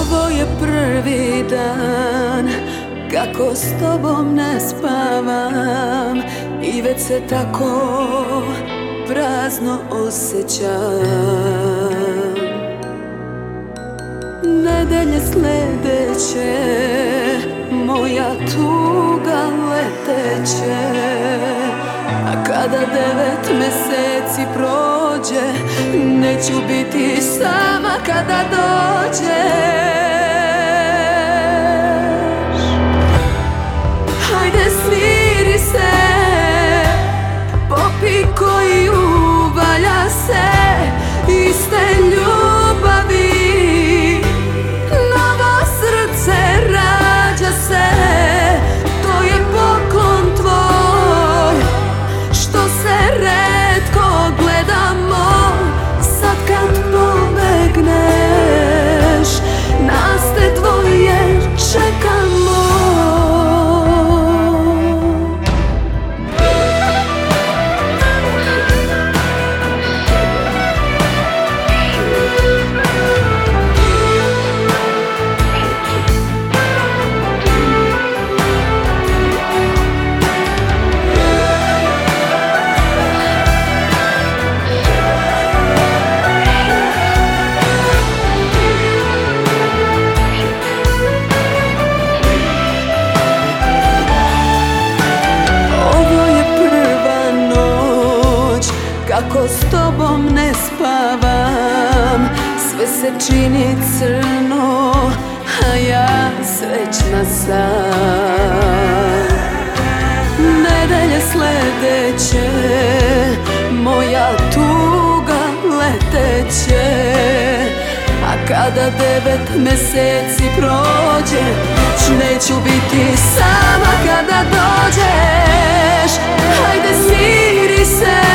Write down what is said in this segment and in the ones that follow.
Ovo je prvi dan Kako s tobom ne spavam I već se tako prazno osjećam. Nedelje sledeće Moja tuga leteće A kada devet meseci prođe Neću biti sama kada dođe S tobom ne spavam. Sve se čini crno A ja srećna sam. Nedelje sledeće Moja tuga leteće. A kada devet meseci prođe Neću biti sama kada dođeš. Hajde smiri se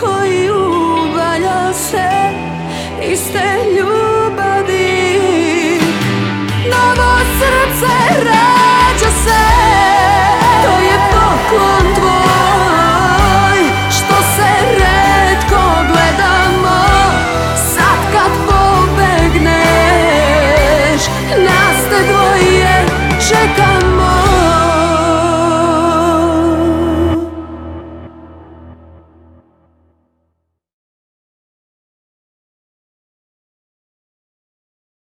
koju valja se iste ljubavi. Novo srce